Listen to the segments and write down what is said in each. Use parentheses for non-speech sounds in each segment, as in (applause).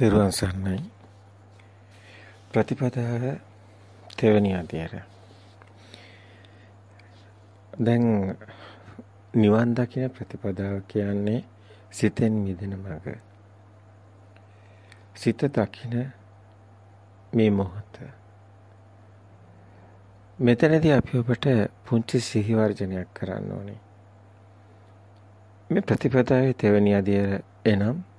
තෙරුවන් සරණයි. ප්‍රතිපදාව තෙවැනි අධ්‍යයනය. දැන් නිවන් දකින ප්‍රතිපදාව කියන්නේ සිතෙන් මිදෙන මඟ. සිත දකින මේ මොහොත. මෙතනදී අපි ඔබට පුංචි සිහි වර්ජනයක් කරන්න ඕනේ. මේ ප්‍රතිපදාවේ තෙවැනි අධ්‍යයනය එනම්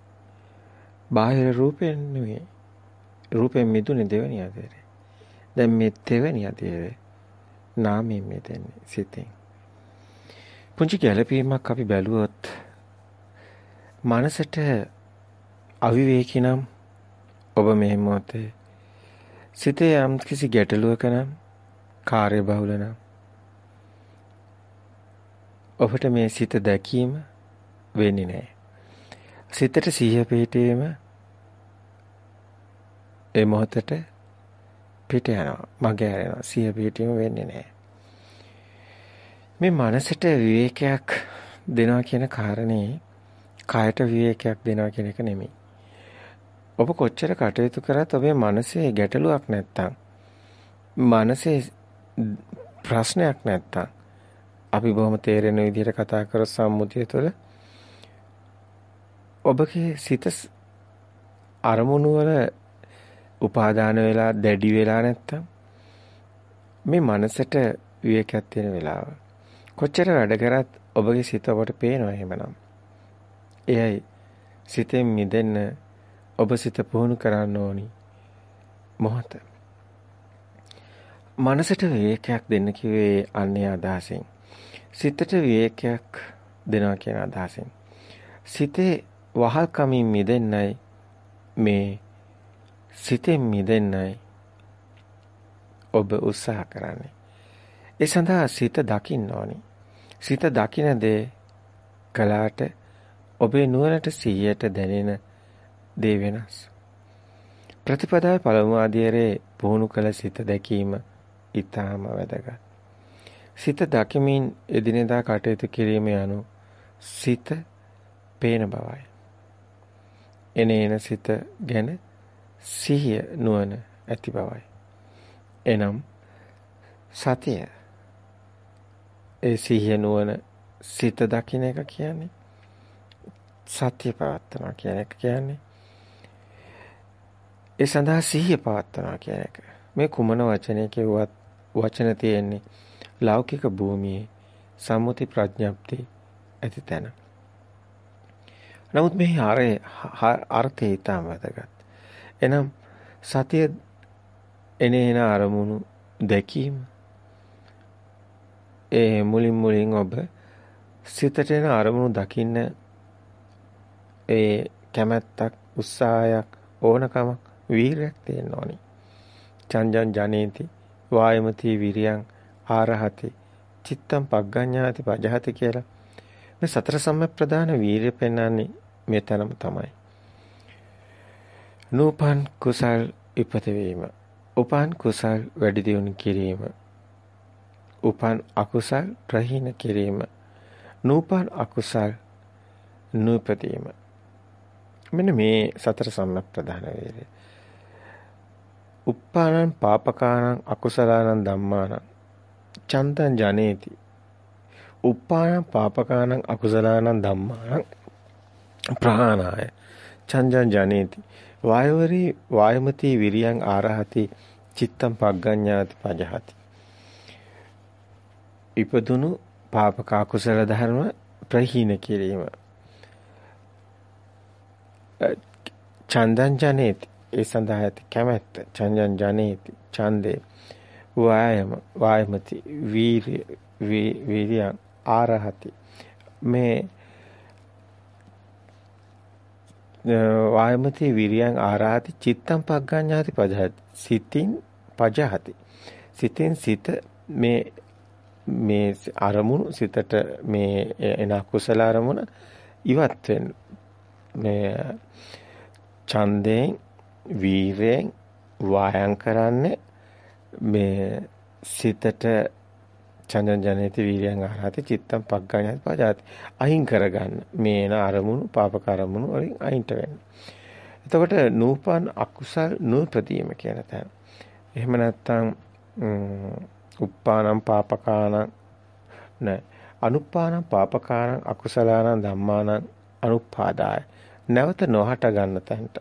බාහිර රූපයෙන් නෙවෙයි. රූපයෙන් මිදුනේ දෙවෙනි අධ්‍යයනය. දැන් මේ තෙවෙනි අධ්‍යයනය නාමයෙන් මිදෙන්නේ සිතෙන්. පුංචි ගැළපීමක් අපි බැලුවොත් මනසට අවිවේකී නම් ඔබ මේ මොහොතේ සිතේ යම් කිසි ගැටලුවක නම් කාර්යබහුල නම් ඔබට මේ සිත දැකීම වෙන්නේ නැහැ. සිතට සිහිය පිටීම ඒ මොහොතට පිට යනවා. මගේ යනවා. සිහිය පිටීම වෙන්නේ නැහැ. මේ මනසට විවේකයක් දෙනවා කියන කාරණේ කායට විවේකයක් දෙනවා කියන එක නෙමෙයි. ඔබ කොච්චර කටයුතු කරත් ඔබේ මනසේ ගැටලුවක් නැත්තම් මනසේ ප්‍රශ්නයක් නැත්තම් අපි බොහොම තේරෙන විදිහට කතා කර සම්මුතිය තුළ ඔබගේ සිත අරමුණු වල උපාදාන වෙලා දැඩි වෙලා නැත්තම් මේ මනසට විවේකයක් තියෙන වෙලාව. කොච්චර වැඩ කරත් ඔබගේ සිත ඔබට පේනවා එහෙමනම්. එයයි සිතෙන් මිදෙන්න ඔබ සිත පුහුණු කරන්න ඕනි. මොහොත. මනසට විවේකයක් දෙන්න කිව්වේ අන්නේ අදහසින්. සිතට විවේකයක් දෙනවා කියන අදහසින්. සිතේ වහල්කමින් මිදෙන්නයි මේ සිතෙන් මිදෙන්නයි ඔබ උත්සාහ කරන්නේ. ඒ සඳහා සිත දකින්න ඕනි. සිත දකින දේ කලාට ඔබේ නුවණට සිහියට දැනෙන දේ වෙනස්. ප්‍රතිපදාවේ පළමු අධ්‍යයනයේ පුහුණු කළ සිත දැකීම ඊටාම වැදගත්. සිත දකිමින් එදිනෙදා කටයුතු කිරීම යනු සිත පේන බවයි. එනේන සිත ගැන සිහිය නුවණ ඇති බවයි. එනම් සතිය ඒ සිහිය නුවණ සිත දකින්න එක කියන්නේ සත්‍ය පවත්නවා කියන එක කියන්නේ ඒ සඳහා සිහිය පවත්නවා කියන එක. මේ කුමන වචනය කියුවත් වචන තියෙන්නේ ලෞකික භූමියේ සම්මුති ප්‍රඥප්ති ඇති තැන. නමුත් මේ ආරේ අර්ථය ඊටම වැදගත්. එනම් සතිය එනේන අරමුණු දැකීම ඒ මුලින් මුලින් ඔබ සිතට එන අරමුණු දකින්න ඒ කැමැත්තක් උත්සාහයක් ඕනකමක් වීරයක් තියෙන්න ඕනි. චංජන් ජනේති වායමති විරියං ආරහති චිත්තම් පග්ගඤ්ඤාති පජහති කියලා මේ සතර සම්ප්‍රදාන වීරිය පෙන්වන්නේ මෙතනම තමයි. නූපන් කුසල් ඉපත වීම. උපන් කුසල් වැඩි දියුණු කිරීම. උපන් අකුසල් ප්‍රහීන කිරීම. නූපන් අකුසල් නූපදීම. මෙන්න මේ සතර සම්ප්‍රදාන වේලේ. උප්පානං පාපකානං අකුසලානං ධම්මානං චන්දං ජනේති. උප්පානං පාපකානං අකුසලානං ධම්මානං ප්‍රහාණාය චංජං ජනේති වායවරි වායමති විරියං ආරහති චිත්තම් පග්ගඤ්ඤාති පජහති. ඉපදුණු පාපක අකුසල ධර්ම ප්‍රහීන කිරීම. චන්දං ජනේති. ඒ සඳහා ඇති කැමැත්ත. චන්දං ජනේති. ඡන්දේ. වායම වායමති වීර්ය වීර්යං ආරහති. මේ වායමති විරියං ආරාති චිත්තම් පග්ගඤ්ඤාති පජහති. සිතින් පජහති. සිතින් සිත මේ මේ අරමුණු සිතට මේ එන කුසල අරමුණ ඉවත් වෙන මේ ඡන්දයෙන් වීරයෙන් වායම් කරන්නේ මේ සිතට චන්දන ජනේති වීර්යං ආරහති චිත්තම් පග්ගණ්‍යත් පජාති. අහිං කරගන්න. මේ එන අරමුණු පාපක අරමුණු වලින් අයින්ට වෙන්න. එතකොට නූපන් අකුසල් නූපදීම කියන තැන. එහෙම නැත්නම් උප්පානම් පාපකානම් නෑ. අනුපානම් පාපකානම් අකුසලානම් ධම්මානම් අනුපාදාය. නැවත නොහට ගන්න තැනට.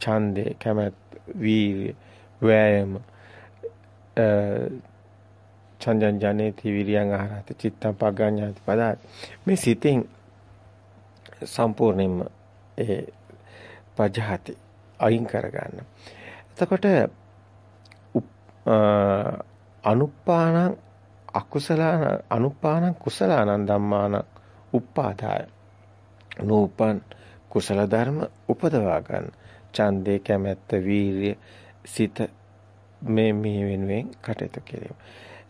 ඡන්දේ කැමැත් වීර්ය වෑයම චන්ජන් ජනේති විරියං ආහාරති චිත්තං පග්ගඤ්ඤාති පදාත් මේ සිතින් සම්පූර්ණයෙන්ම ඒ පජහති අයින් කරගන්න. එතකොට අනුපානං අකුසලාන අනුපානං කුසලානං ධම්මාන උපාදාය නූපන් කුසල ධර්ම උපදවා ගන්න. ඡන්දේ කැමැත්ත වීරිය සිත මේ මේ වෙනුවෙන් කටයුතු කිරීම.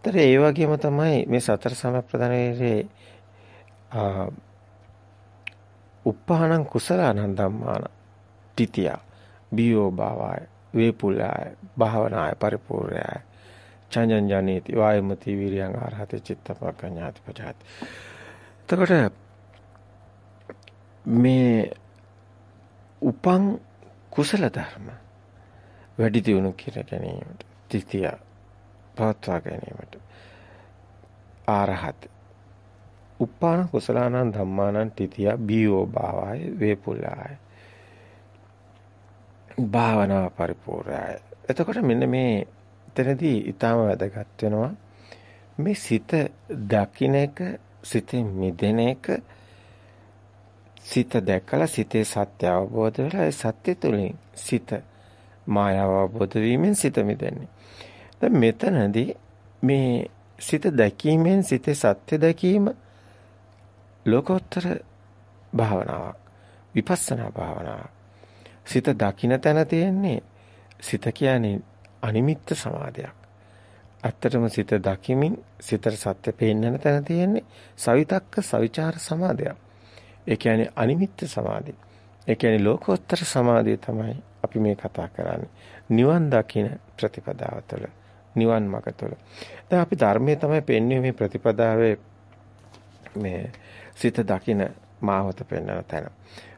ඒතර ඒ වගේම තමයි මේ සතර සමප්‍රදානයේ උප්පහානං කුසලානං ධම්මාන තිතිය බියෝ භාවය වේපුලාය භාවනාය පරිපූර්ණය චඤ්ඤං ජනේති වායමති විරියං ආරහත චිත්තපකඤ්ඤාති පජාති. එතකොට මේ උපං කුසල ධර්ම වැඩි දියුණු කර ගැනීමට තිතිය පවත්වා ගැනීමට ආරහත උපාන කුසලානං ධම්මානං තිතිය බියෝ භාවය වේපුලාය භාවනාව පරිපූර්ණයි. එතකොට මෙන්න මේ එතනදී ඊටාම වැදගත් වෙනවා මේ සිත දකින්න එක සිතෙන් මිදෙන එක සිත දැකලා සිතේ සත්‍ය අවබෝධ වෙලා ඒ සත්‍ය තුලින් සිත මායාව අවබෝධ වීමෙන් සිත මිදෙන්නේ. දැන් මෙතනදී මේ සිත දැකීමෙන් සිතේ සත්‍ය දැකීම ලෝකෝත්තර භාවනාවක් විපස්සනා භාවනාවක්. සිත දකින්න තැන තියෙන්නේ සිත කියන්නේ අනිමිත්ත සමාධියක්. ඇත්තටම සිත දකිමින් සිතට සත්‍ය පේන්නන තැන තියෙන්නේ සවිතක්ක සවිචාර සමාධියක්. ඒ කියන්නේ අනිමිත්ත සමාධිය. ඒ කියන්නේ ලෝකෝත්තර සමාධිය තමයි අපි මේ කතා කරන්නේ. නිවන් දකින ප්‍රතිපදාව තුළ නිවන් මඟ තුළ. දැන් අපි ධර්මයේ තමයි පෙන්වන්නේ මේ ප්‍රතිපදාවේ මේ සිත දකින මාවත පෙන්වන තැන.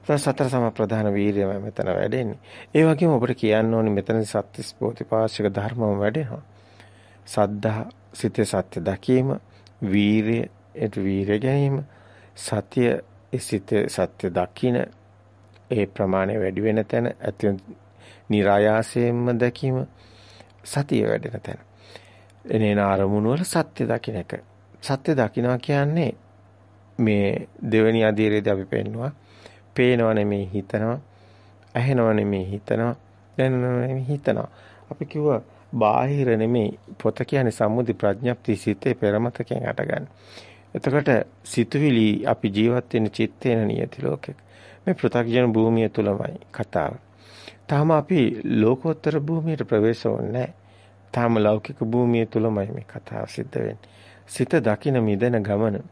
සතර සම ප්‍රධාන වීරියම මෙතන වැඩෙන්නේ. ඒ වගේම ඔබට කියන්න ඕනේ මෙතන සත්‍තිස් බෝධිපාශික ධර්මම වැඩෙනවා. සද්ධා සිතේ සත්‍ය දැකීම, වීරිය, ඒට වීරිය ගැනීම, සතිය සිතේ සත්‍ය දකින ඒ ප්‍රමාණය වැඩි වෙන තැන ඇති નિરાයාසයෙන්ම දැකීම සතිය වැඩෙන තැන. එනේන අරමුණු වල සත්‍ය දකින්න එක. සත්‍ය දකින්නවා කියන්නේ මේ දෙවෙනි අධීරයේදී අපි පෙන්නවා පේනව නෙමෙයි හිතනවා. ඇහෙනව නෙමෙයි හිතනවා. දැනෙනව නෙමෙයි හිතනවා. අපි කිව්වා බාහිර නෙමෙයි පොත කියන්නේ සම්මුති ප්‍රඥප්ති සිතේ පෙරමතකෙන් අටගන්නේ. එතකොට සිතුවිලි අපි ජීවත් වෙන චිත්තේන නියති ලෝකෙක. මේ පෘථග්ජන භූමිය තුලමයි කතාව. තාම අපි ලෝකෝත්තර භූමියට ප්‍රවේශ වෙන්නේ තාම ලෞකික භූමිය තුලමයි මේ කතාව සිද්ධ වෙන්නේ. සිත දකින මිදෙන ගමන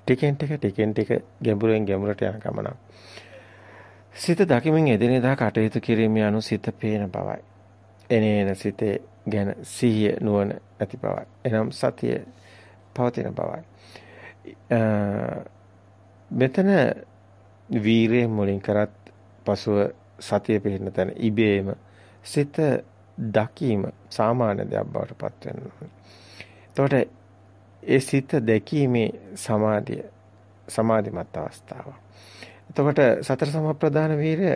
ටිකෙන් ටික ටිකෙන් ටික ගැඹුරෙන් ගැඹුරට යන ගමනක්. සිත දකිමින් එදිනෙදා කටයුතු කිරීමේ අනු සිත පේන බවයි. එනේන සිතේ ගැන සිහිය නුවණ ඇති බවයි. එනම් සතිය පවතින බවයි. මෙතන වීරය මුලින් කරත් පසුව සතිය පිළින තැන ඉබේම සිත දකීම සාමාන්‍ය දෙයක් බවට පත් වෙනවා. එතකොට ඒ සිත දැකීමේ සමාධිය සමාධිමත් අවස්ථාවක්. එතකොට සතර සමප්‍රදාන වීරය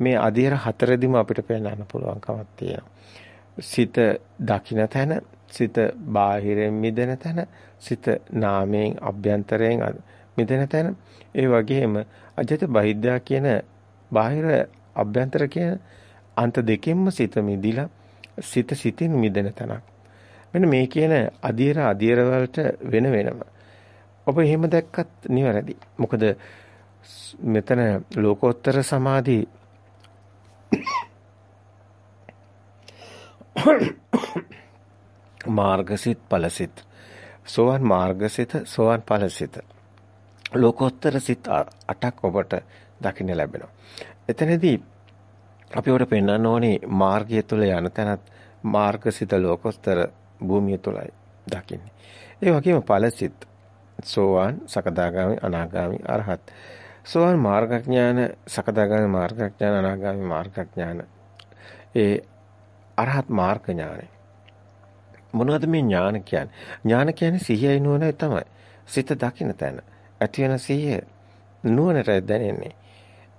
මේ අධීර හතරෙදිම අපිට පෙන්වන්න පුළුවන්කමක් තියෙනවා. සිත දකින්න තැන, සිත බාහිරෙන් මිදෙන තැන, සිත නාමයෙන් අභ්‍යන්තරයෙන් මිදෙන තැන, ඒ වගේම අජිත බහිද්දා කියන බාහිර අභ්‍යන්තර කියන අන්ත දෙකෙන්ම සිත මිදිලා සිත සිතින් මිදෙන තැනක්. මෙන්න මේ කියන අධීර අධීර වලට වෙන වෙනම. ඔබ එහෙම දැක්කත් නිවැරදි. මොකද මෙතන ලෝකෝත්තර සමාධි (coughs) මාර්ගසිත ඵලසිත සෝවන් මාර්ගසිත සෝවන් ඵලසිත ලෝකෝත්තර සිත අටක් ඔබට දකින්න ලැබෙනවා එතනදී අපි උඩ පෙන්වන්න ඕනේ මාර්ගය තුල යන තැනත් මාර්ගසිත ලෝකෝත්තර භූමිය තුලයි දකින්නේ ඒ වගේම ඵලසිත සෝවාන් සකදාගාමි අනාගාමි අරහත් සෝවාන් මාර්ගඥාන, සකදාගාමී මාර්ගඥාන, අනාගාමී මාර්ගඥාන. ඒ අරහත් මාර්ග ඥානයි. මොනවද මේ ඥාන කියන්නේ? ඥාන කියන්නේ සිහියයි නුවණයි තමයි. සිත දකින්න තැන. ඇති වෙන සිහිය නුවණට දැනෙන්නේ.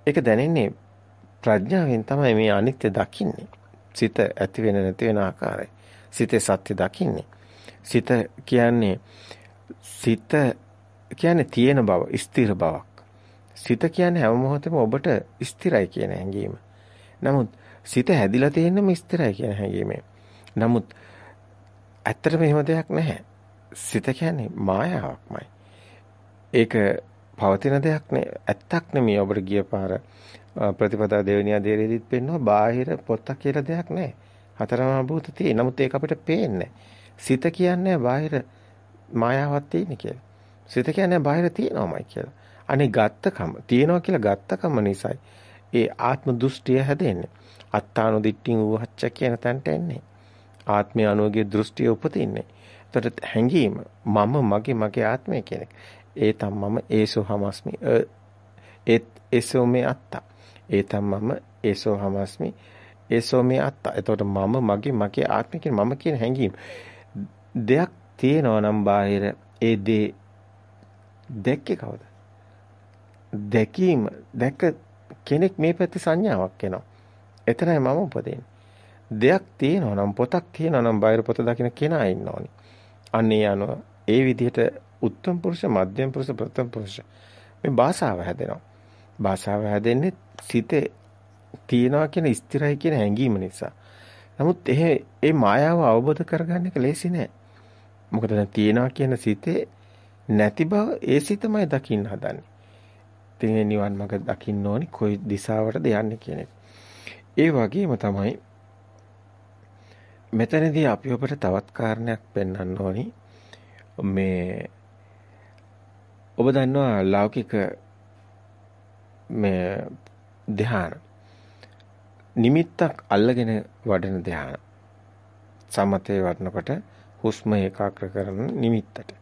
ඒක දැනෙන්නේ ප්‍රඥාවෙන් තමයි මේ අනිත්‍ය දකින්නේ. සිත ඇති වෙන නැති වෙන ආකාරය. සිතේ සත්‍ය දකින්නේ. සිත කියන්නේ සිත කියන්නේ තියෙන බව, ස්ථිර බවක්. සිත කියන්නේ හැම මොහොතෙම ඔබට ස්ථිරයි කියන හැඟීම. නමුත් සිත හැදිලා තියෙන්නම ස්ථිරයි කියන හැඟීමෙන්. නමුත් ඇත්තටම එහෙම දෙයක් නැහැ. සිත කියන්නේ මායාවක්මයි. ඒක පවතින දෙයක් නේ. ඇත්තක් නෙමෙයි ඔබට ගිය පාර ප්‍රතිපදා දෙවෙනි අධීරෙදිත් පෙන්නවා බාහිර පොත්තක් කියලා දෙයක් නැහැ. හතරමහා භූත තියෙන. නමුත් ඒක අපිට පේන්නේ සිත කියන්නේ බාහිර මායාවක් තියෙන කියලා. සිත කියන්නේ බාහිර තියෙනවමයි කියලා. අනේ ගත්තකම තියෙනවා කියලා ගත්තකම නිසායි ඒ ආත්ම දෘෂ්ටිය හැදෙන්නේ. අත්තානු දිට්ඨින් ඌහච්ච කියන තැනට එන්නේ. ආත්මය අනුවගේ දෘෂ්ටිය උපදින්නේ. එතකොට හැඟීම මම මගේ මගේ ආත්මය කියන එක. ඒ තම මම ඒසෝ හමස්මි ඒත් ඒසෝ මේ අත්තා. ඒ තම මම ඒසෝ හමස්මි ඒසෝ මේ අත්තා. එතකොට මම මගේ මගේ ආත්මය කියන මම කියන හැඟීම දෙයක් තියෙනවා නම් බාහිර ඒ දේ දැක්කේ කවුද? දැකීම දැක කෙනෙක් මේ පැත්තේ සංඥාවක් එනවා. එතරම් මම උපදින්නේ. දෙයක් තියෙනවා නම් පොතක් තියෙනවා නම් බාහිර පොත දකින්න කෙනා ඉන්නෝනි. අන්න ඒ අනුව ඒ විදිහට උත්තම පුරුෂ, මධ්‍යම පුරුෂ, ප්‍රථම පුරුෂ මේ භාෂාව හැදෙනවා. භාෂාව හැදෙන්නේ සිතේ තියනවා කියන ස්ථිරයි කියන හැඟීම නිසා. නමුත් එහෙ ඒ මායාව අවබෝධ කරගන්න එක ලේසි නෑ. මොකද දැන් තියනවා කියන සිතේ නැති බව ඒ සිතමයි දකින්න හදන්නේ. ඉතින් නිවන් මඟ දකින්න ඕනි කොයි දිශාවටද යන්නේ කියන එක. ඒ වගේම තමයි මෙතනදී අපි ඔබට තවත් කාරණයක් පෙන්වන්න ඕනි. මේ ඔබ දන්නවා ලෞකික මේ ධ්‍යාන. නිමිත්තක් අල්ලගෙන වඩන ධ්‍යාන. සමතේ වඩනකොට හුස්ම ඒකාග්‍ර කරන නිමිත්තට.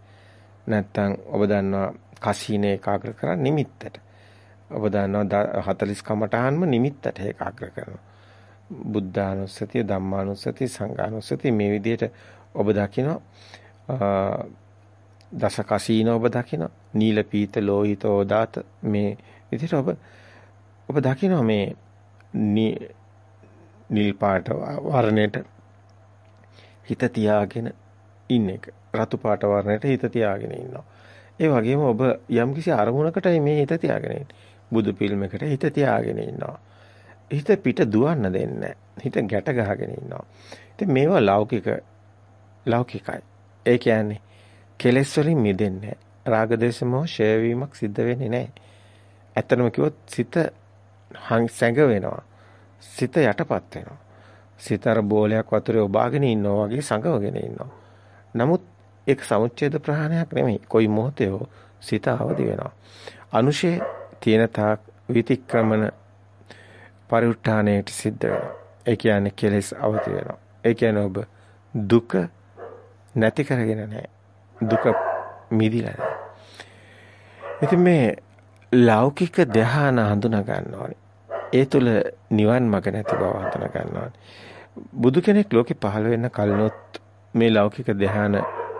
නැත්තම් ඔබ දන්නවා කසීන ඒකාග්‍ර කරන නිමිත්තට. ඔබ දන්නවා 40 කමඨාන්ම නිමිත්තට ඒකාග්‍ර කරනවා. බුද්ධානුස්සතිය ධම්මානුස්සතිය සංඝානුස්සතිය මේ විදිහට ඔබ දකිනවා. දස කසීන ඔබ දකිනවා නීල පීත ලෝහිත ඕදාත. මේ විදිහට ඔබ ඔබ දකිනවා මේ නිල් පාට වර්ණයට හිත තියාගෙන ඉන්න එක. රතු පාට වර්ණයට හිත තියාගෙන ඉන්නවා. ඒ වගේම ඔබ යම්කිසි අරමුණකටයි මේ හිත තියාගෙන බුදු පිළිමයකට හිත තියාගෙන ඉන්නවා. හිත පිට දුවන්න දෙන්නේ හිත ගැට ගහගෙන ඉන්නවා. ඉතින් මේවා ලෞකික ලෞකිකයි. ඒ කියන්නේ කෙලෙස් වලින් මිදෙන්නේ රාග දේශ මොහ ෂය වීමක් සිද්ධ වෙන්නේ නැහැ. ඇත්තටම කිව්වොත් සිත සැඟ වෙනවා. සිත යටපත් වෙනවා. සිත අර බෝලයක් වතුරේ ඔබාගෙන ඉන්නවා වගේ සංගවගෙන ඉන්නවා. නමුත් ඒක සමුච්ඡේද ප්‍රහාණයක් නෙමෙයි. කොයි මොහොතේ සිත අවදි වෙනවා. අනුශේ තියෙන තාක් විතික්‍රමන පරිඋත්ථානයට සිද්ධ වෙනවා. ඒ කියන්නේ කෙලෙස් අවදි වෙනවා. ඒ කියන්නේ ඔබ දුක නැති කරගෙන නැහැ. දුක මිදිලා නැහැ. ඉතින් මේ ලෞකික ධ්‍යාන හඳුනා ගන්න ඕනේ. ඒ තුල නිවන් මඟ නැති බව හඳුනා ගන්න ඕනේ. බුදු කෙනෙක් ලෝකේ පහළ වෙන්න කලිනොත් මේ ලෞකික ධ්‍යාන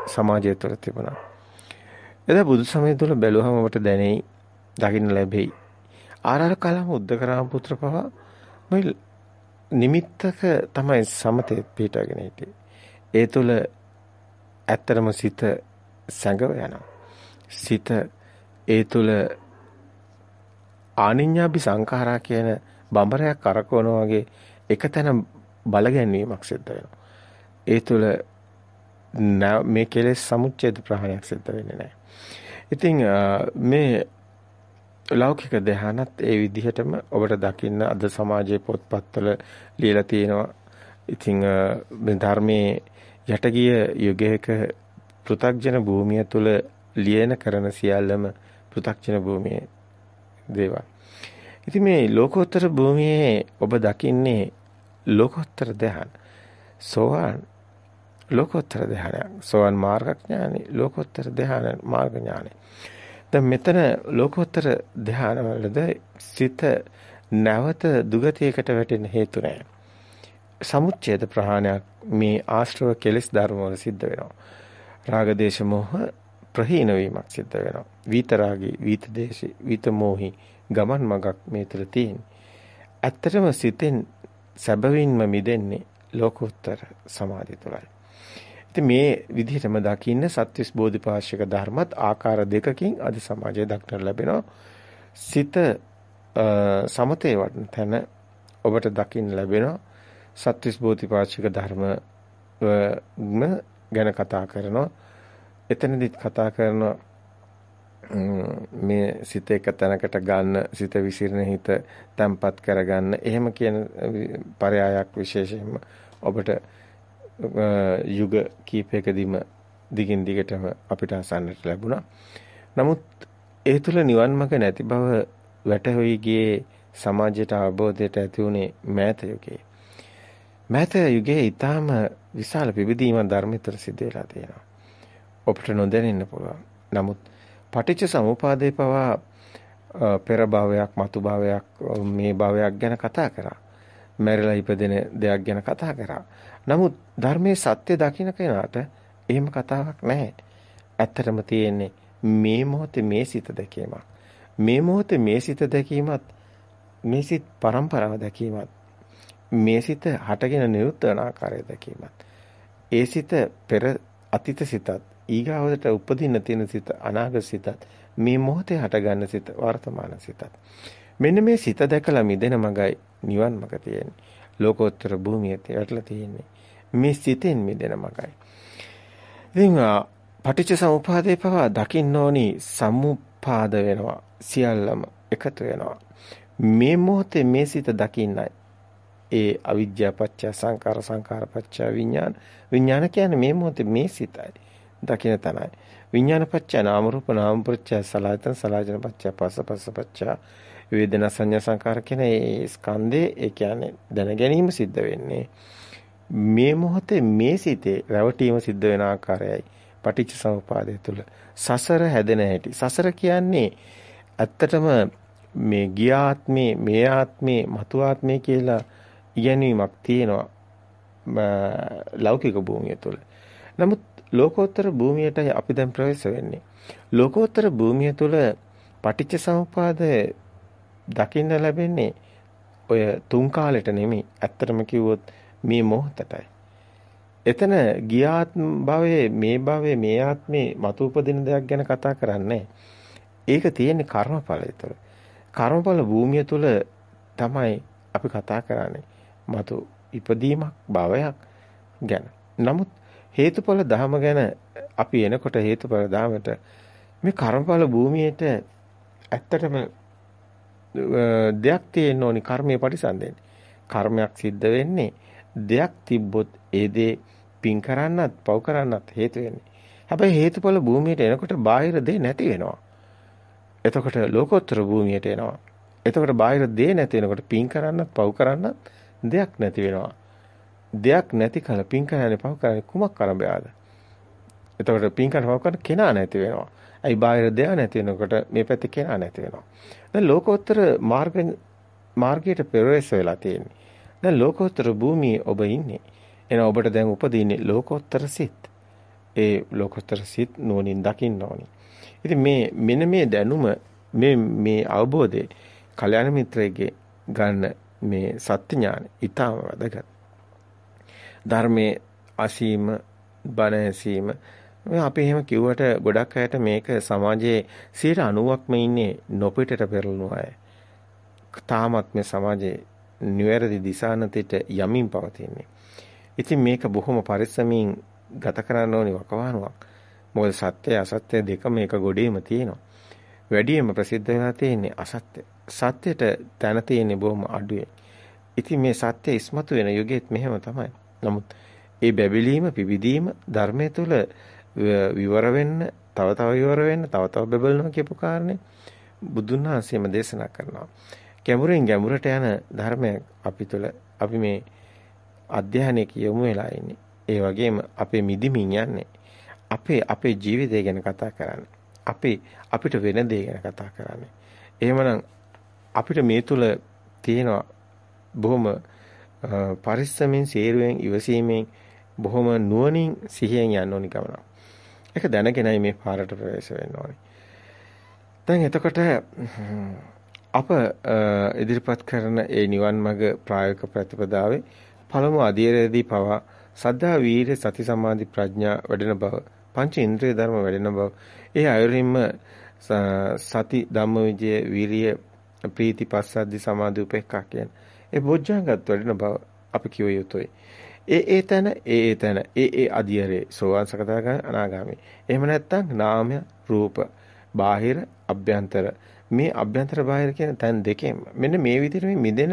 සමාජය තුළ තිබුණා. එදා බුදු සමය තුළ බැලුවම ඔබට දැනෙයි, දකින්න ලැබෙයි. ආරාර කලම උද්දකරාම පුත්‍ර පවා මේ නිමිත්තක තමයි සමතේ පිටගෙන හිටියේ. ඒ තුල ඇත්තරම සිත සැඟව යනවා. සිත ඒ තුල ආනිඤ්ඤාපි සංඛාරා කියන බඹරයක් කරකවනවා වගේ එකතැන බල ගැනීමක් සිද්ධ වෙනවා. ඒ තුල මේ කෙලෙස් සමුච්ඡේද ප්‍රහාණයක් සිද්ධ වෙන්නේ නැහැ. ඉතින් මේ ලෞකික ධ්‍යානත් ඒ විදිහටම ඔබට දකින්න අද සමාජයේ පොත්පත්වල ලියලා තියෙනවා. ඉතින් මේ ධර්මයේ යටගිය යුගයක පෘ탁ජන භූමිය තුල ලියන කරන සියල්ලම පෘ탁ජන භූමියේ දේවල්. ඉතින් මේ ලෝකෝත්තර භූමියේ ඔබ දකින්නේ ලෝකෝත්තර ධ්‍යාන. සෝවාන් ලෝකෝත්තර ධ්‍යානයක්. සෝවාන් මාර්ගඥානෙ ලෝකෝත්තර ධ්‍යාන මාර්ග ඥානෙ. දැන් මෙතන ලෝකෝත්තර ධානවලද සිත නැවත දුගතියකට වැටෙන්න හේතු නැහැ. සමුච්ඡේද ප්‍රහාණයක් මේ ආශ්‍රව කෙලෙස් ධර්ම වල සිද්ධ වෙනවා. රාග දේශ මොහ ප්‍රහීන වීමක් සිද්ධ වෙනවා. විතරාගී, විතදේශී, විතමෝහි ගමන් මගක් මේ තුළ තියෙන්නේ. ඇත්තටම සිතෙන් සැබවින්ම මිදෙන්නේ ලෝකෝත්තර සමාධිය තුළයි. ඉතින් මේ විදිහටම දකින්න සත්‍විස් බෝධිපාශික ධර්මත් ආකාර දෙකකින් අද සමාජයේ දක්නට ලැබෙනවා. සිත සමතේ වඩන තැන ඔබට දකින්න ලැබෙනවා. සත්‍විස් බෝධිපාශික ධර්ම ගැන කතා කරනවා. එතනදිත් කතා කරනවා මේ සිත එක තැනකට ගන්න සිත විසිරෙන හිත තැම්පත් කරගන්න එහෙම කියන පරයායක් විශේෂයෙන්ම ඔබට යුග කීපයකදීම දිගින් දිගටම අපිට අසන්නට ලැබුණා. නමුත් ඒ තුල නිවන් මඟ නැති බව වැටහොයි ගියේ සමාජයට අවබෝධයට ඇති උනේ මෑත යුගයේ. මෑත යුගයේ ඊටාම විශාල පිබිදීමක් ධර්මතර සිද්ධ වෙලා තියෙනවා. ඔබට නොදැනෙන්න පුළුවන්. නමුත් පටිච්ච සමුපාදේ පවා පෙර භවයක්, මතු භවයක්, මේ භවයක් ගැන කතා කරා. මැරිලා ඉපදෙන දෙයක් ගැන කතා කරා. නමුත් ධර්මයේ සත්‍ය දකින්න කෙනාට එහෙම කතාවක් නැහැ. ඇත්තටම තියෙන්නේ මේ මොහොතේ මේ සිත දැකීමක්. මේ මොහොතේ මේ සිත දැකීමත් මේ සිත් පරම්පරාව දැකීමත් මේ සිත හටගෙන නිරුද්ධ වන ආකාරය දැකීමත් ඒ සිත පෙර අතීත සිතත් ඊගාවට උපදින්න තියෙන සිත අනාගත සිතත් මේ මොහොතේ හටගන්න සිත වර්තමාන සිතත්. මෙන්න මේ සිත දැකලා මිදෙන මගයි නිවන් මඟ තියෙන්නේ. ලෝකෝත්තර භූමියට වැටලා තියෙන්නේ. මේ සිතෙන් මිදෙන මගයි. ඉතින් පටිච්ච සමුපාදේ පවා දකින්න ඕනි සමුපාද වෙනවා. සියල්ලම එකතු වෙනවා. මේ මොහොතේ මේ සිත දකින්නයි. ඒ අවිද්‍යාව පත්‍ය සංකාර සංකාර පත්‍ය විඥාන. විඥාන කියන්නේ මේ මොහොතේ මේ සිතයි. දකින තනයි. විඥාන පත්‍ය නාම රූප නාම පත්‍ය සලආයතන සලආයතන පත්‍ය පස්ස පස්ස පත්‍ය. වේදනා සංඥා සංකාර කියන ඒ ස්කන්ධේ ඒ කියන්නේ දැන ගැනීම සිද්ධ වෙන්නේ. මේ මොහොතේ මේ සිතේ රැවටීම සිද්ධ වෙන ආකාරයයි. පටිච්ච සමුපාදය තුල සසර හැදෙන හැටි. සසර කියන්නේ ඇත්තටම මේ ගියාත්මේ මේ ආත්මේ මතු ආත්මේ කියලා ඉගැන්වීමක් තියෙනවා ලෞකික භූමිය තුළ. නමුත් ලෝකෝත්තර භූමියටයි අපි දැන් ප්‍රවේශ වෙන්නේ. ලෝකෝත්තර භූමිය තුළ පටිච්ච සමුපාද දකින්න ලැබෙන්නේ ඔය තුන් කාලෙට නෙමෙයි. ඇත්තටම කිව්වොත් මේ මොහොතටයි. එතන ගියාත්ම භවයේ මේ භවයේ මේ ආත්මේ මතු උපදින දෙයක් ගැන කතා කරන්නේ. ඒක තියෙන්නේ කර්මඵලය තුළ. කර්මඵල භූමිය තුළ තමයි අපි කතා කරන්නේ. මතු ඉපදීමක් භවයක් ගැන. නමුත් හේතුඵල ධම ගැන අපි එනකොට හේතුඵල ධමයට මේ කර්මඵල භූමියට ඇත්තටම දෙයක් තියෙන්න ඕනි කර්මයේ පරිසම්දෙන්නේ. කර්මයක් සිද්ධ වෙන්නේ දෙයක් තිබ්බොත් ඒ දේ පින් කරන්නත් පව් කරන්නත් හේතු වෙන්නේ. හැබැයි හේතුඵල භූමියට එනකොට බාහිර දේ නැති වෙනවා. එතකොට ලෝකෝත්තර භූමියට එනවා. එතකොට බාහිර දේ නැති වෙනකොට පින් කරන්නත් පව් කරන්නත් දෙයක් නැති වෙනවා. දෙයක් නැති කල පින් කරන්නේ පව් කරන්නේ කුමක් අරඹයාද? එතකොට පින් කරන පව් කරන කෙනා නැති වෙනවා. අයි බාහිර දෙයක් නැති වෙනකොට මේ පැත්තේ කෙනා නැති වෙනවා. දැන් ලෝකෝත්තර මාර්ග මාර්ගයට පෙරෙස් වෙලා තියෙන්නේ. දැන් ලෝකෝත්තර භූමියේ ඔබ ඉන්නේ. එන ඔබට දැන් උපදින්නේ ලෝකෝත්තර සිත්. ඒ ලෝකෝත්තර සිත් නෝනින් දකින්න ඕනි. ඉතින් මේ මෙන්න මේ දැනුම මේ මේ අවබෝධය කල්‍යාණ මිත්‍රයෙක්ගේ ගන්න මේ සත්‍ය ඥාන ඊටම වැදගත්. ධර්මයේ අසීම බණ ඇසීම අපි එහෙම කිව්වට ගොඩක් අයට මේක සමාජයේ 90%ක්ම ඉන්නේ නොපිටට පෙරළුණු අය. තාමත් මේ සමාජයේ නිවැරදි දිශානතයට යමින් පවතින්නේ. ඉතින් මේක බොහොම පරිස්සමින් ගත කරන්න ඕනි වකවානුවක්. මොකද සත්‍ය අසත්‍ය දෙකම එක ගොඩේම තියෙනවා. වැඩියෙන්ම ප්‍රසිද්ධ වෙලා තියෙන්නේ අසත්‍ය. සත්‍යයට තැන තියෙන්නේ බොහොම අඩුවේ. ඉතින් මේ සත්‍ය ඉස්මතු වෙන යුගෙත් මෙහෙම තමයි. නමුත් ඒ බැබලීම පිබිදීම ධර්මයේ තුල විවර වෙන්න, තව තව විවර වෙන්න, තව තව බබලනවා කියපු කාරණේ බුදුන් වහන්සේම දේශනා කරනවා. ගැඹුරින් ගැඹුරට යන ධර්මයක් අපි තුල අපි මේ අධ්‍යයනයේ යොමු වෙලා ඉන්නේ. ඒ වගේම අපේ මිදිමින් යන්නේ. අපේ අපේ ජීවිතය ගැන කතා කරන්නේ. අපි අපිට වෙන දේ ගැන කතා කරන්නේ. එහෙමනම් අපිට මේ තුල තියෙනවා බොහොම පරිස්සමෙන් සේරුවෙන් ඉවසීමෙන් බොහොම නුවණින් සිහියෙන් යන්න ඕනි ගමනක්. ඒක දැනගෙනයි මේ පාරට ප්‍රවේශ වෙන්න ඕනේ. දැන් එතකොට අප ඉදිරිපත් කරන ඒ නිවන් මඟ ප්‍රායෝගික ප්‍රතිපදාවේ පළමු අධීරයේදී පවා සද්ධා වීර්ය සති සමාධි ප්‍රඥා වැඩෙන බව පංච ඉන්ද්‍රිය ධර්ම වැඩෙන බව ඒ අයුරින්ම සති ධම්මවිජය වීරිය ප්‍රීති පස්සද්ධි සමාධි උපේක්ඛා කියන ඒ බොජ්ජංගත් වැඩෙන බව අපි කිව යුතුයි. ඒ ඒ තැන ඒ ඒ තැන ඒ ඒ අධියරේ සෝවාන් සකදාගාමී අනාගාමී. එහෙම නැත්නම් නාමය රූප බාහිර අභ්‍යන්තර. මේ අභ්‍යන්තර බාහිර කියන තැන් දෙකෙන් මෙන්න මේ විදිහට මේ මිදෙන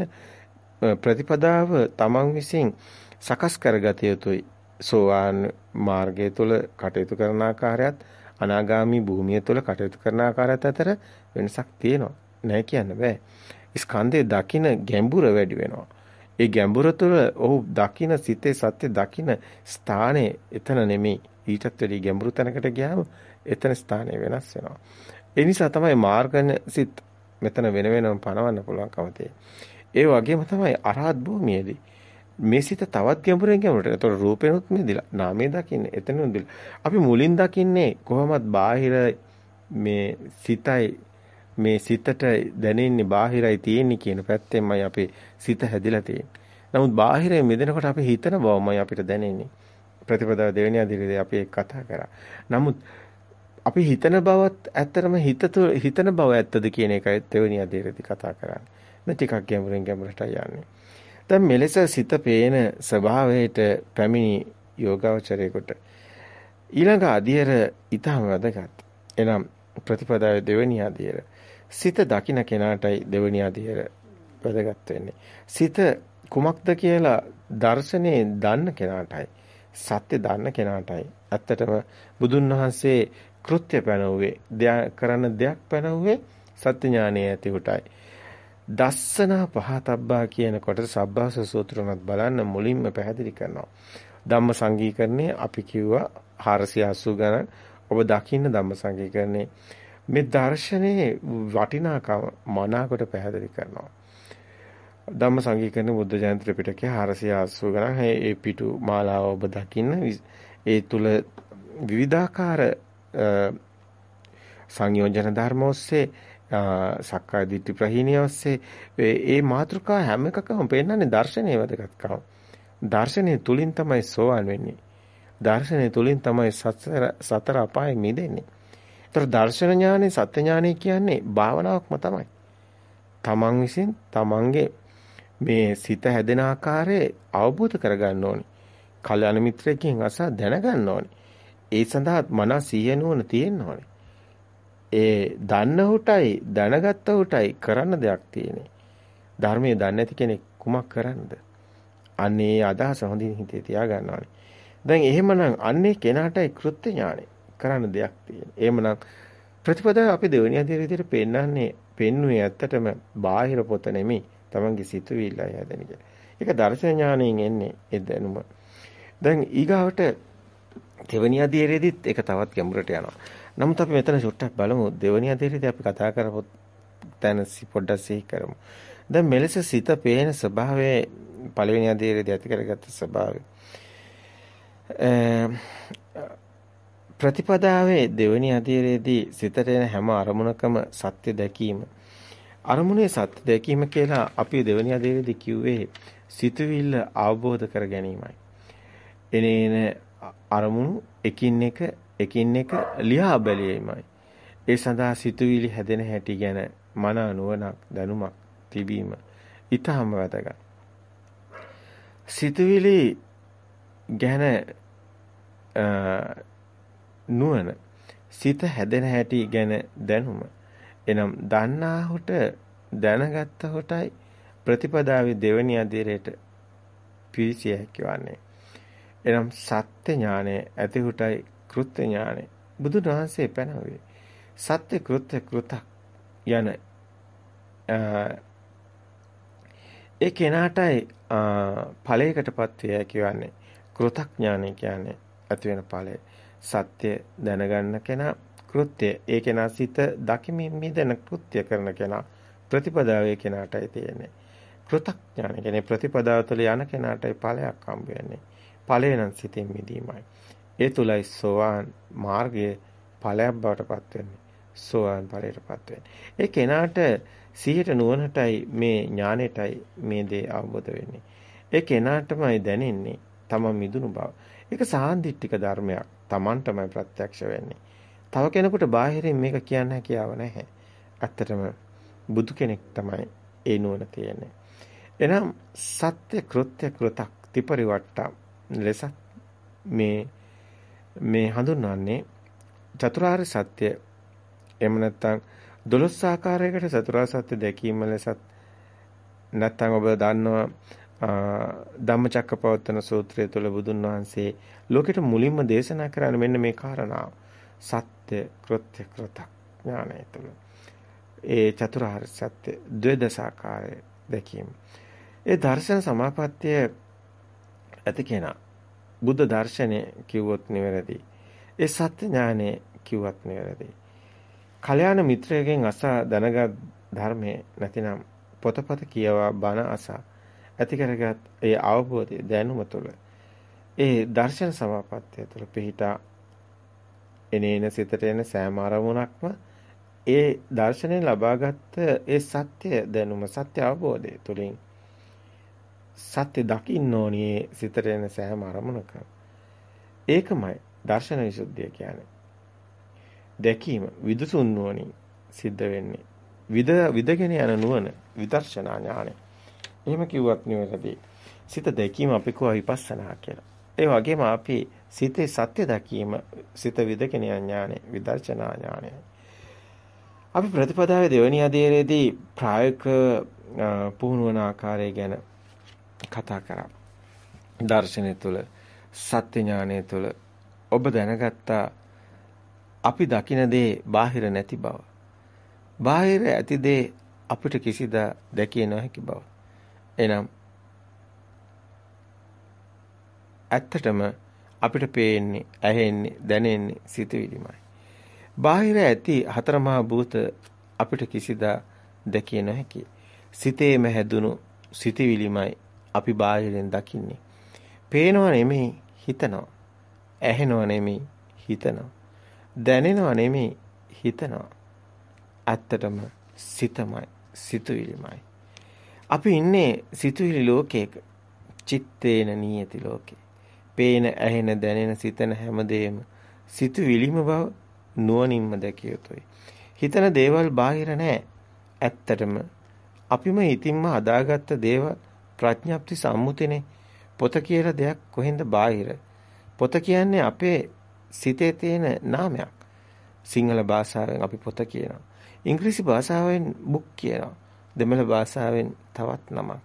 ප්‍රතිපදාව තමන් විසින් සකස් කරගත යුතුයි. සෝවාන් මාර්ගය තුළ කටයුතු කරන ආකාරයත් අනාගාමි භූමිය තුළ කටයුතු කරන ආකාරයත් අතර වෙනසක් තියෙනවා. නෑ කියන්න බෑ. ස්කන්ධේ දකින ගැඹුර වැඩි වෙනවා. ඒ ගැඹුර තුළ ඔහු දකින සිතේ සත්‍ය දකින ස්ථානේ එතන නෙමෙයි. ඊටත් වැඩි ගැඹුරු තැනකට ගියාම එතන ස්ථානේ වෙනස් වෙනවා. ඒ නිසා තමයි මාර්ගන සිත් මෙතන වෙන වෙනම පනවන්න පුළුවන්කම ඒ වගේම තමයි අරහත් භූමියේදී මේ සිත තවත් ගැඹුරෙන් ගැඹුරට. ඒතකොට රූපේනොත් මිදිලා නාමයේ දකින්නේ එතනින් දිලා. අපි මුලින් දකින්නේ කොහොමත් බාහිර මේ සිතයි මේ සිතට දැනෙන්නේ බාහිරයි තියෙන්නේ කියන පැත්තෙන්මයි අපේ සිත හැදිලා තියෙන්නේ. නමුත් බාහිරයෙන් මිදෙනකොට අපි හිතන බවමයි අපිට දැනෙන්නේ. ප්‍රතිපදාව දෙවෙනි අදිරියේ අපි ඒක කතා කරා. නමුත් අපි හිතන බවත් ඇත්තටම හිත හිතන බව ඇත්තද කියන එකයි දෙවෙනි අධීරදී කතා කරන්නේ. මේ ටිකක් ගැඹුරින් ගැඹුරට යන්නේ. දැන් මෙලෙස සිත පේන ස්වභාවයට පැමිණි යෝගාවචරයේකට ඊළඟ අධීර ඊටම වැදගත්. එනම් ප්‍රතිපදාවේ දෙවෙනි අධීර සිත දකින්න කෙනාටයි දෙවෙනි අධීර වැදගත් වෙන්නේ. සිත කුමක්ද කියලා දර්ශනේ දන්න කෙනාටයි සත්‍ය දන්න කෙනාටයි ඇත්තටම බුදුන් වහන්සේ කෘත්‍ය පැනවුවේ කරන්න දෙයක් පැනවුවේ සත්‍ය ඥානය ඇති උටයි. දස්සන පහතබ්බා කියන කොට සබ්බාස සූත්‍රණත් බලන්න මුලින්ම පැහැදිලි කරනවා. ධම්ම සංගීකරණේ අපි කිව්වා 480 ගණන් ඔබ දකින්න ධම්ම සංගීකරණේ මේ දර්ශනේ වටිනාකම මනාකොට පැහැදිලි කරනවා. ධම්ම සංගීකරණ බුද්ධ ජයන්ති ත්‍රිපිටකයේ 480 ගණන් ඒ පිටු මාලාව ඔබ දකින්න ඒ තුල විවිධාකාර සංයෝජන ධර්ම ඔස්සේ සක්කාය දිට්ඨි ප්‍රහීනිය ඔස්සේ ඒ මාතෘකා හැම එකකම පෙන්නන්නේ දර්ශනීය වැදගත්කම. දර්ශනීය තුලින් තමයි සෝවන් වෙන්නේ. දර්ශනීය තුලින් තමයි සතර සතර අපායෙන් මිදෙන්නේ. ඒතර දර්ශන ඥානෙ සත්‍ය ඥානෙ කියන්නේ භාවනාවක්ම තමයි. තමන් විසින් තමන්ගේ මේ සිත හැදෙන ආකාරය අවබෝධ කරගන්න ඕනි. කල්‍යාණ මිත්‍රයෙක්ගෙන් අසා දැනගන්න ඕනි. ඒ සඳහා මනස සිහිය නුවණ තියෙන්න ඕනේ. ඒ දන්න උටයි දැනගත්ත උටයි කරන්න දෙයක් තියෙන්නේ. ධර්මයේ දන්නේ නැති කෙනෙක් කුමක් කරන්නද? අන්නේ අදහස හොඳින් හිතේ තියාගන්න ඕනේ. දැන් එහෙමනම් අන්නේ කෙනාටයි කෘත්‍ය ඥානෙ කරන්න දෙයක් තියෙන්නේ. එහෙමනම් ප්‍රතිපදාව අපි දෙවෙනි අධ්‍යය විදිහට පෙන්වන්නේ පෙන්නුවේ ඇත්තටම බාහිර පොත නෙමෙයි. Tamange සිතුවිල්ලයි හැදෙන එක. ඒක දර්ශන ඥාණයෙන් එන්නේ ඒ දැනුම. දැන් ඊගාවට දෙවෙනි අධීරයේදීත් ඒක තවත් ගැඹුරට යනවා. නමුත් අපි මෙතන චුට්ටක් බලමු දෙවෙනි අධීරයේදී අපි කතා කරපොත් තැන පොඩ්ඩක් සිහි කරමු. දැන් මෙලෙස සිත පේන ස්වභාවයේ පළවෙනි අධීරයේදී ඇති කරගත්ත ස්වභාවය. ප්‍රතිපදාවේ දෙවෙනි අධීරයේදී සිතට එන හැම අරමුණකම සත්‍ය දැකීම අරමුණේ සත්‍ය දැකීම කියලා අපි දෙවෙනි අධීරයේදී කිව්වේ සිතුවිල්ල අවබෝධ කර ගැනීමයි. එනේන අරමුණු එකින් එක එකින් එක ලියා බැලීමයි. ඒ සඳහා සිතුවිලි හැදෙන හැටි ගැන මන නුවණක් දැනුමක් තිබීම ඊටම වැදගත්. සිතුවිලි ගැන නුවණ. සිත හැදෙන හැටි ගැන දැනුම. එනම් දන්නාහුට දැනගත්ත හොටයි ප්‍රතිපදාවේ දෙවැනි අධීරයට පිවිසිය හැකිවන්නේ එනම් සත්‍ය ඥානය ඇතිහුටයි කෘත්‍ය ඥානය. බුදුන් වහන්සේ පැනවේ. සත්‍ය කෘත්‍ය කෘතක් යන ඒ කෙනාටයි ඵලයකටපත් වේ කියන්නේ කෘතඥානය කියන්නේ ඇති වෙන ඵලය. සත්‍ය දැනගන්න කෙනා කෘත්‍ය ඒ කෙනා සිත දකිමින් මිදෙන කෘත්‍ය කරන කෙනා ප්‍රතිපදාවේ කෙනාටයි තියෙන්නේ. කෘතඥාන කියන්නේ ප්‍රතිපදාව තුළ යන කෙනාටයි ඵලයක් හම්බ වෙන්නේ. ඵලය නම් සිතින් මිදීමයි. ඒ තුලයි සෝවාන් මාර්ගයේ ඵලයක් බවට පත් වෙන්නේ. සෝවාන් ඵලයටපත් වෙන්නේ. ඒ කෙනාට සිහියට නුවණටයි මේ ඥානෙටයි මේ දේ අවබෝධ වෙන්නේ. ඒ කෙනාටමයි දැනෙන්නේ තමන් මිදුණු බව. ඒක සාන්දිටික ධර්මයක්. තමන්ටමයි ප්‍රත්‍යක්ෂ වෙන්නේ. තව කෙනෙකුට බාහිරින් මේක කියන්න හැකියාව නැහැ. ඇත්තටම බුදු කෙනෙක් තමයි ඒ නුවණ තියෙන්නේ. එනම් සත්‍ය කෘත්‍ය කෘතක් ත්‍රිපරිවට්ටම් ලෙස මේ මේ හඳුන්වන්නේ චතුරාර්ය සත්‍ය එහෙම නැත්නම් දොළොස් ආකාරයකට චතුරාර්ය සත්‍ය දැකීම ලෙසත් නැත්නම් ඔබ දන්නවා ධම්මචක්කපවත්තන සූත්‍රය තුළ බුදුන් වහන්සේ ලෝකෙට මුලින්ම දේශනා කරන්නේ මෙන්න මේ කාරණාව. සත්‍ය කෘත්‍ය කෘතක් ඥානය තුළ. ඒ චතුරාර්ය සත්‍ය ද්වේදසාකාරය දැකීම. ඒ දර්ශන සමාපත්තිය ඇති කෙනා බුද්ධ දර්ශනය කිව්වොත් නිවැරදි. ඒ සත්‍ය ඥානය කිව්වත් නිවැරදි. කල්‍යාණ මිත්‍රයෙක්ගෙන් අසා දැනගත් ධර්මයේ නැතිනම් පොතපත කියවා බණ අසා ඇති කරගත් ඒ අවබෝධය දැනුම තුළ ඒ දර්ශන සමාපත්තිය තුළ පිහිටා එනේන සිතට එන සෑම අරමුණක්ම ඒ දර්ශනයෙන් ලබාගත් ඒ සත්‍ය දැනුම සත්‍ය අවබෝධය තුළින් සත්‍ය දකින්න ඕනේ සිතට එන සෑම අරමුණක ඒකමයි දර්ශන විසුද්ධිය කියන්නේ. දැකීම විදුසුන් නුවණින් සිද්ධ වෙන්නේ. විද විදගෙන යන නුවණ විදර්ශනා ඥානය. එහෙම කිව්වත් නෙවෙයි. සිත දැකීම අපි කෝ විපස්සනා කියලා. ඒ වගේම අපි සිතේ සත්‍ය දැකීම සිත විදකෙන ඥානෙ විදර්ශනා ඥානෙ. අපි ප්‍රතිපදාවේ දෙවැනි අධීරයේදී ප්‍රායෝගික පුහුණුවන ආකාරය ගැන කතා කරා. දර්ශනය තුළ සත්‍ය ඥානය තුළ ඔබ දැනගත්තා අපි දකින දේ බාහිර නැති බව. බාහිර ඇති දේ අපිට කිසිදා දැකිය නොහැකි බව. එනම් ඇත්තටම අපිට පේන්නේ, ඇහෙන්නේ, දැනෙන්නේ සිතුවිලිමයි. බාහිර ඇති හතරමහා භූත අපිට කිසිදා දැකිය නොහැකි. සිතේම හැදුණු සිතුවිලිමයි අපි බාහිරින් දකින්නේ. පේනව නෙමෙයි හිතනවා. ඇහෙනව නෙමෙයි හිතනවා. දැනෙනව නෙමෙයි හිතනවා. ඇත්තටම සිතමයි සිතුවිලිමයි. අපි ඉන්නේ සිතුවිලි ලෝකයක. චිත්තේන නියති ලෝකේ. පේන, ඇහෙන, දැනෙන, සිතන හැමදේම සිතුවිලිම බව නුවණින්ම දැකිය යුතුයි. හිතන දේවල් බාහිර නෑ. ඇත්තටම අපිම හිතින්ම හදාගත්ත දේවල් ප්‍රඥප්ති සම්මුතිනේ. පොත කියලා දෙයක් කොහෙන්ද බාහිර? පොත කියන්නේ අපේ සිතේ තියෙන නාමයක්. සිංහල භාෂාවෙන් අපි පොත කියනවා. ඉංග්‍රීසි භාෂාවෙන් බුක් කියනවා. දෙමළ භාෂාවෙන් තවත් නමක්.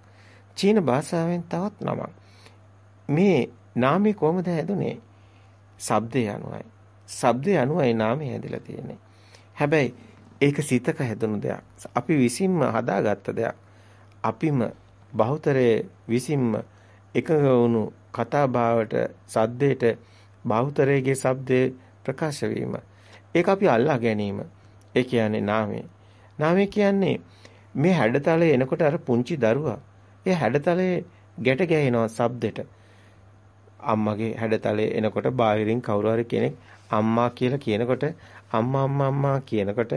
චීන භාෂාවෙන් තවත් නමක්. මේ නාමය කොහොමද හැදුනේ? ශබ්දය අනුවයි. ශබ්දය අනුවයි නාමය හැදිලා තියෙන්නේ. හැබැයි ඒක සිතක හැදුණු දෙයක්. අපි විසින්ම හදාගත්ත දෙයක්. අපිම බහුතරයේ විසින්ම එකඟ වුණු කතා භාවට සද්දේට බහුතරයේ ශබ්දේ ප්‍රකාශ වීම. ඒක අපි අල්ලා ගැනීම. ඒ කියන්නේ නාමය. නාමය කියන්නේ මේ හැඩතලේ එනකොට අර පුංචි දරුවා ඒ හැඩතලේ ගැට ගැහෙනවා ශබ්දෙට. අම්මගේ හැඩතලේ එනකොට බාහිරින් කවුරු හරි කෙනෙක් අම්මා කියලා කියනකොට අම්මා අම්මා අම්මා කියනකොට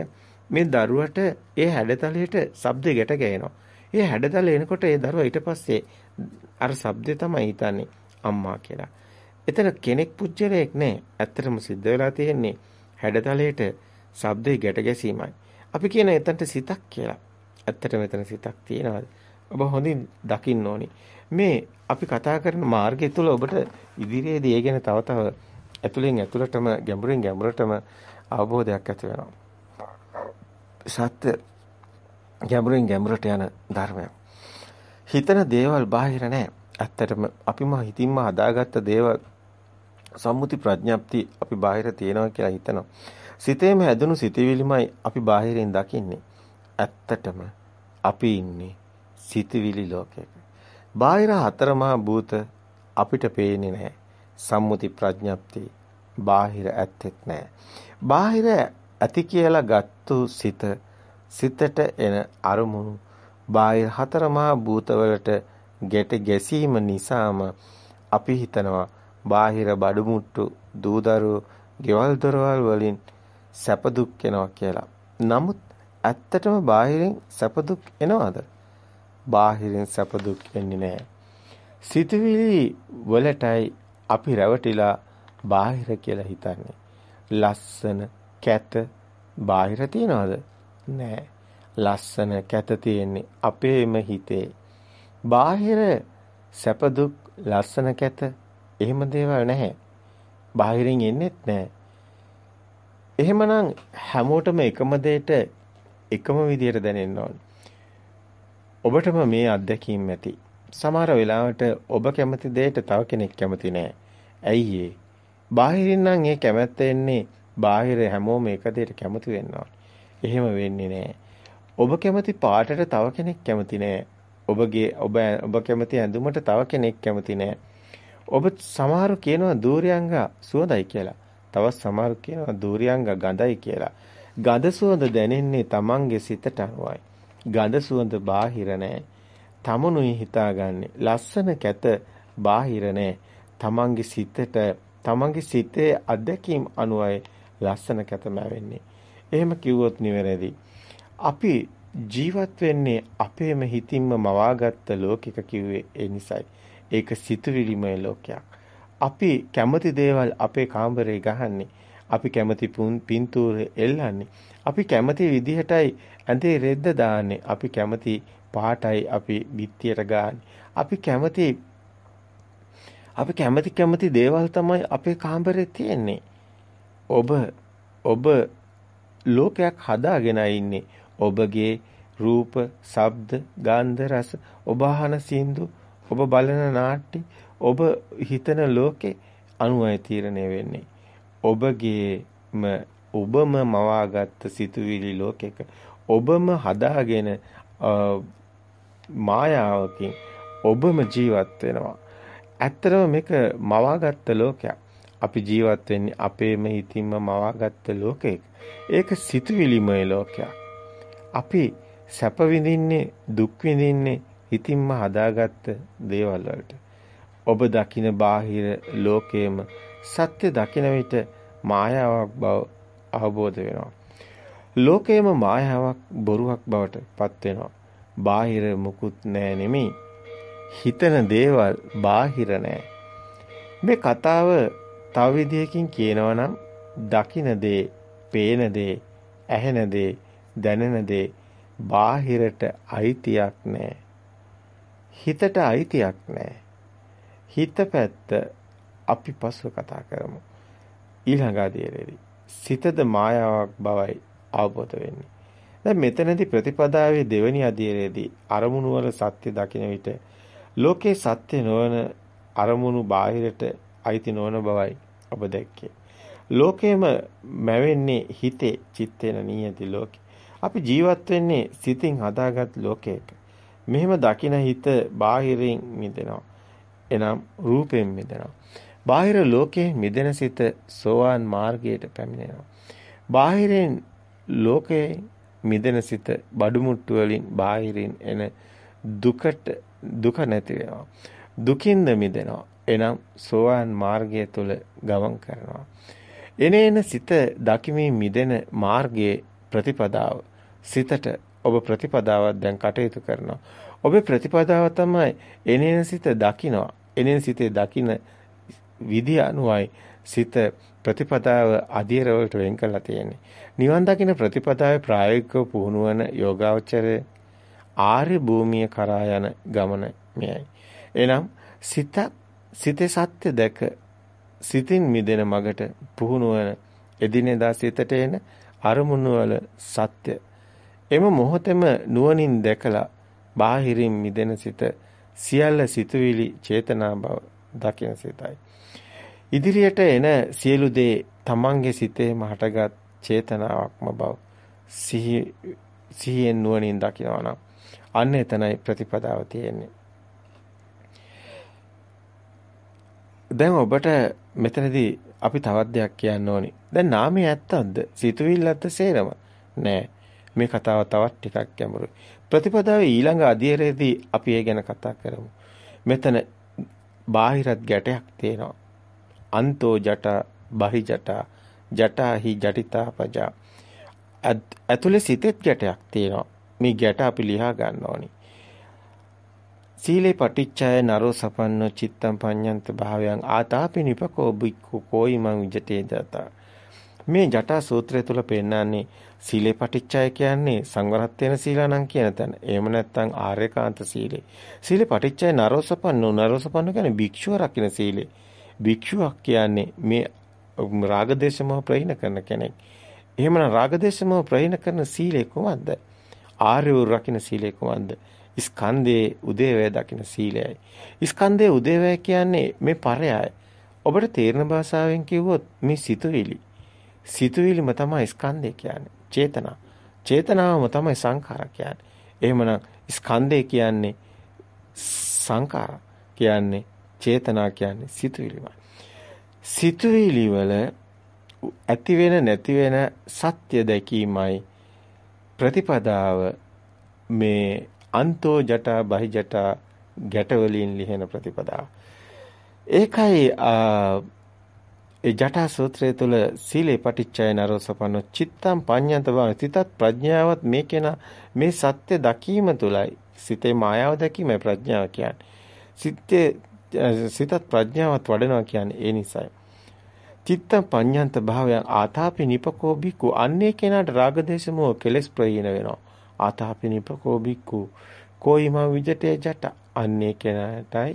මේ දරුවට ඒ හැඩතලයට ශබ්දෙ ගැට ගැහෙනවා. ඒ හැඩතල එනකොට ඒ දරුවා ඊට පස්සේ අර ශබ්දේ තමයි හිතන්නේ අම්මා කියලා. එතන කෙනෙක් පුජ්‍යලයක් නෑ. ඇත්තටම සිද්ධ වෙලා තියෙන්නේ හැඩතලයට ශබ්දේ ගැට ගැසීමයි. අපි කියන එතනට සිතක් කියලා. ඇත්තට මෙතන සිතක් තියෙනවද? ඔබ හොඳින් දකින්න ඕනි. මේ අපි කතා කරන මාර්ගය තුළ ඔබට ඉදිරියේදී ඒ ගැන තව තව ඇතුලෙන් ඇතුලටම ගැඹුරින් ගැඹුරටම අවබෝධයක් ඇති වෙනවා. සත්‍ය ගැඹුරින් ගැඹුරට යන ධර්මයක්. හිතන දේවල් බාහිර නැහැ. ඇත්තටම අපිම හිතින්ම හදාගත්ත දේවල් සම්මුති ප්‍රඥප්ති අපි බාහිර තියෙනවා කියලා හිතනවා. සිතේම හැදුණු සිතවිලිමයි අපි බාහිරින් දකින්නේ. ඇත්තටම අපි ඉන්නේ සිතවිලි ලෝකයක. බාහිර හතරමහා භූත අපිට පේන්නේ නැහැ. සම්මුති ප්‍රඥප්ති බාහිර ඇත්තෙත් නැහැ. බාහිර ඇති කියලා ගත්තු සිත සිතට එන අරමුණු බාහිර හතර මහා භූතවලට ගැට ගැසීම නිසාම අපි හිතනවා බාහිර බඩුමුට්ටු දූදරු ගෙවල් දොරවල් වලින් සැප දුක් එනවා කියලා. නමුත් ඇත්තටම බාහිරින් සැප දුක් එනවද? බාහිරින් සැප දුක් එන්නේ නැහැ. සිතුවිලි වලටයි අපි රැවටිලා බාහිර කියලා හිතන්නේ. ලස්සන කැත බාහිර තියනවද? නෑ. ලස්සන කැත තියෙන්නේ අපේම හිතේ. බාහිර සැප දුක් ලස්සන කැත එහෙම දේවල් නැහැ. බාහිරින් එන්නේත් නැහැ. එහෙමනම් හැමෝටම එකම දෙයට එකම විදියට දැනෙන්න ඕන. ඔබටම මේ අත්දැකීම් ඇති. සමහර වෙලාවට ඔබ කැමති දෙයට තව කෙනෙක් කැමති නෑ. ඇයි ඒ? බාහිරින් නම් ඒ කැමැත්ත එන්නේ බාහිර හැමෝම එක දෙයට කැමති වෙන්න එහෙම වෙන්නේ නෑ. ඔබ කැමති පාටට තව කෙනෙක් කැමති නෑ. ඔබගේ ඔබ ඔබ කැමති ඇඳුමට තව කෙනෙක් කැමති නෑ. ඔබ සමහරු කියනවා දූර්යංග සුවඳයි කියලා. තවත් සමහරු කියනවා දූර්යංග ගඳයි කියලා. ගඳ සුවඳ දැනෙන්නේ Tamange සිතට අනුවයි. ගඳ සුවඳ බාහිර නෑ. තමනුයි හිතාගන්නේ. ලස්සන කැත බාහිර නෑ. Tamange සිතට තමන්ගේ සිතේ අත්දැකීම් අනුවයි ලස්සන කැතම වෙන්නේ. එහෙම කිව්වොත් නිවැරදි. අපි ජීවත් වෙන්නේ අපේම හිතින්ම මවාගත්ත ලෝකික කිව්වේ ඒ නිසයි. ඒක සිතුවිලිමය ලෝකයක්. අපි කැමති දේවල් අපේ කාමරේ ගහන්නේ. අපි කැමති පින්තූරේ එල්ලන්නේ. අපි කැමති විදිහටයි ඇඳේ රෙද්ද දාන්නේ. අපි කැමති පාටයි අපි බිත්තියට ගාන්නේ. අපි කැමති අපි කැමති කැමති දේවල් තමයි අපේ කාමරේ තියෙන්නේ. ඔබ ඔබ ලෝකයක් හදාගෙන ඉන්නේ. ඔබගේ රූප, ශබ්ද, ගන්ධ, රස, ඔබ අහන සින්දු, ඔබ බලන නාට්‍ය, ඔබ හිතන ලෝකේ අනුවයි තීරණය වෙන්නේ. ඔබගේම ඔබම මවාගත්ත සිතුවිලි ලෝකයක ඔබම හදාගෙන මායාවකින් ඔබම ජීවත් වෙනවා. ඇත්තටම මේක මවාගත්ත ලෝකයක්. අපි ජීවත් වෙන්නේ අපේම හිතින්ම මවාගත්ත ලෝකයක. ඒක සිතුවිලිමය ලෝකයක්. අපි සැප විඳින්නේ දුක් විඳින්නේ හිතින්ම හදාගත්ත දේවල් වලට. ඔබ දකින බාහිර ලෝකයේම සත්‍ය දකින විට මායාවක් බව අවබෝධ වෙනවා. ලෝකයේම මායාවක් බොරුවක් බවට පත් වෙනවා. බාහිර මුකුත් නෑ නෙමෙයි. හිතන දේවල් බාහිර නෑ. මේ කතාව තව විදිහකින් කියනවා නම් දකින දේ, පේන දේ, ඇහෙන දේ, දැනෙන දේ බාහිරට අයිතියක් නෑ. හිතට අයිතියක් නෑ. හිත පැත්ත අපි පසුව කතා කරමු. ඊළඟ අධීරේදී සිතද මායාවක් බවයි අවබෝධ වෙන්නේ. දැන් මෙතනදී ප්‍රතිපදාවේ දෙවැනි අධීරේදී අරමුණු වල සත්‍ය දකින විට ලෝකේ සත්‍ය නොවන අරමුණු බාහිරට අයිති නොවන බවයි ඔබ දැක්කේ. ලෝකේම මැවෙන්නේ හිතේ චිත්තේන නියති ලෝකේ. අපි ජීවත් වෙන්නේ සිතින් හදාගත් ලෝකයක. මෙහෙම දකින හිත බාහිරින් මිදෙනවා. එනම් රූපයෙන් මිදෙනවා. බාහිර ලෝකේ මිදෙන සිත සෝවාන් මාර්ගයට පැමිණෙනවා. බාහිරින් ලෝකේ මිදෙන සිත බඩු මුට්ටු වලින් බාහිරින් එන දුකට දුක නැති වෙනවා. දුකින්ද මිදෙනවා. එනම් සෝවාන් මාර්ගය තුල ගමන් කරනවා. එනේන සිත දකිමින් මිදෙන මාර්ගයේ ප්‍රතිපදාව සිතට ඔබ ප්‍රතිපදාවක් දැන් කටයුතු කරනවා. ඔබේ ප්‍රතිපදාව තමයි එනේන සිත දකිනවා. එනේන සිතේ දකින විදි අනුවයි සිත ප්‍රතිපදාව අධීර වලට වෙන් කරලා තියෙන්නේ. නිවන් දකින ප්‍රතිපදාවේ ප්‍රායෝගිකව පුහුණු වන යෝගාවචරයේ ආර්ය භූමිය කරා යන ගමන මෙයයි. එනම් සිත සිතේ සත්‍ය දැක සිතින් මිදෙන මගට පුහුණු වන එදිනෙදා සිතට එන අරමුණු වල සත්‍ය එම මොහොතේම නුවණින් දැකලා බාහිරින් මිදෙන සිත සියල්ල සිතුවිලි චේතනා බව දකින සිතයි. ඉදිරියට එන සියලු දේ තමන්ගේ සිතේම හටගත් චේතනාවක්ම බව සිහි සිහියෙන් නුවණින් දකිනවා නම් අන්න එතනයි ප්‍රතිපදාව තියෙන්නේ. දැන් ඔබට මෙතනදී අපි තවත් දෙයක් කියන්න ඕනි. දැන් නාමය ඇත්තක්ද? සිතුවිල්ලක්ද සේරම? නෑ. මේ කතාව තවත් ටිකක් ගැඹුරුයි. ප්‍රතිපදාවේ ඊළඟ අධ්‍යයනයේදී අපි ඒ ගැන කතා කරමු. මෙතන බාහිරත් ගැටයක් තියෙනවා. අන්තෝ ජට බහි ජට ජටහි ජටිතා පජා. ඇතුලේ සිතෙත් ගැටයක් තියෙනවා. මේ ගැට අපි ලියා ගන්න ඕනි. සීලේ පටිච්චය නරෝ සපන්නෝ චිත්තම් පඤ්ඤන්ත භාවයන් ආතාපි නිපකෝ බික්ඛු කෝයිමං විජතේ දතා මේ ජටා සූත්‍රය තුල පෙන්නන්නේ සීලේ පටිච්චය කියන්නේ සංවරත් වෙන සීලානම් කියන තැන. එහෙම නැත්නම් ආර්යකාන්ත සීලේ. සීලේ පටිච්චය නරෝසපන්නෝ නරෝසපන්නෝ කියන්නේ භික්ෂුව රකින්න සීලේ. භික්ෂුවක් කියන්නේ මේ රාගදේශමව ප්‍රහීන කරන කෙනෙක්. එහෙමනම් රාගදේශමව ප්‍රහීන කරන සීලය කොහොමද? ආර්යව රකින්න සීලය කොහොමද? ස්කන්ධයේ උදේවැය දකින්න සීලයයි. ස්කන්ධයේ උදේවැය කියන්නේ මේ පරයයි. ඔබට තේරෙන භාෂාවෙන් කිව්වොත් මේ සිතුවිලි. සිතුවිලිම තමයි ස්කන්ධය කියන්නේ. චේතනා. චේතනාවම තමයි සංඛාර කියන්නේ. එහෙමනම් ස්කන්ධය කියන්නේ සංඛාර කියන්නේ චේතනා කියන්නේ සිතුවිලිමයි. සිතුවිලි වල ඇති වෙන නැති වෙන සත්‍ය දැකීමයි ප්‍රතිපදාව මේ අන්තෝ ජටා බහි ජටා ගැට වලින් ලිහෙන ප්‍රතිපදාව. ඒකයි ඒ ජටා සූත්‍රය තුල සීලේ පටිච්චය නරෝසපන්න චිත්තම් පඤ්ඤන්ත බව සිතත් ප්‍රඥාවත් මේකේන මේ සත්‍ය දකීම තුලයි සිතේ මායාව දැකීමයි ප්‍රඥාව කියන්නේ. සිතේ සිතත් ප්‍රඥාවත් වඩනවා කියන්නේ ඒ නිසයි. චිත්ත පඤ්ඤන්ත භාවයන් ආතාපි නිපකෝ බිකු අන්නේ කෙනාට රාගදේශමෝ කෙලස් ප්‍රහීන වෙනවා. ආතාපි නිපකෝ බිකු කොයිම විජටේ ජට අන්නේ කෙනාටයි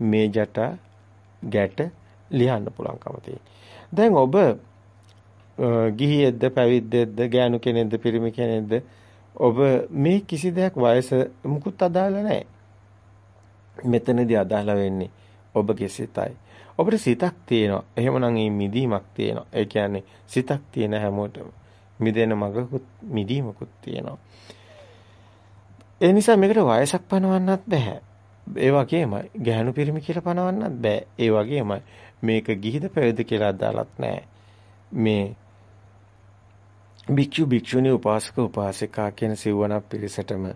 මේ ජට ගැට ලියන්න පුළුවන්කම තියෙන්නේ. දැන් ඔබ ගිහියෙක්ද පැවිද්දෙක්ද ගෑනු කෙනෙක්ද පිරිමි කෙනෙක්ද ඔබ මේ කිසි දෙයක් වයස මුකුත් අදාළ නැහැ. මෙතනදී අදාළ වෙන්නේ ඔබගේ සිතයි. ඔබට සිතක් තියෙනවා. එහෙමනම් මේ මිදීමක් තියෙනවා. ඒ කියන්නේ සිතක් තියෙන හැමෝටම මිදෙන මගකුත් මිදීමකුත් තියෙනවා. ඒ නිසා මේකට වයසක් පනවන්නත් බෑ. ඒ වගේමයි ගැහණු පිරිමි කියලා පනවන්නත් බෑ. ඒ වගේමයි මේක ගිහිද පැවිදි කියලා අදාළත් නෑ. මේ භික්ෂු භික්ෂුණී උපාසක උපාසිකා කියන සිවණක් පිරිසටම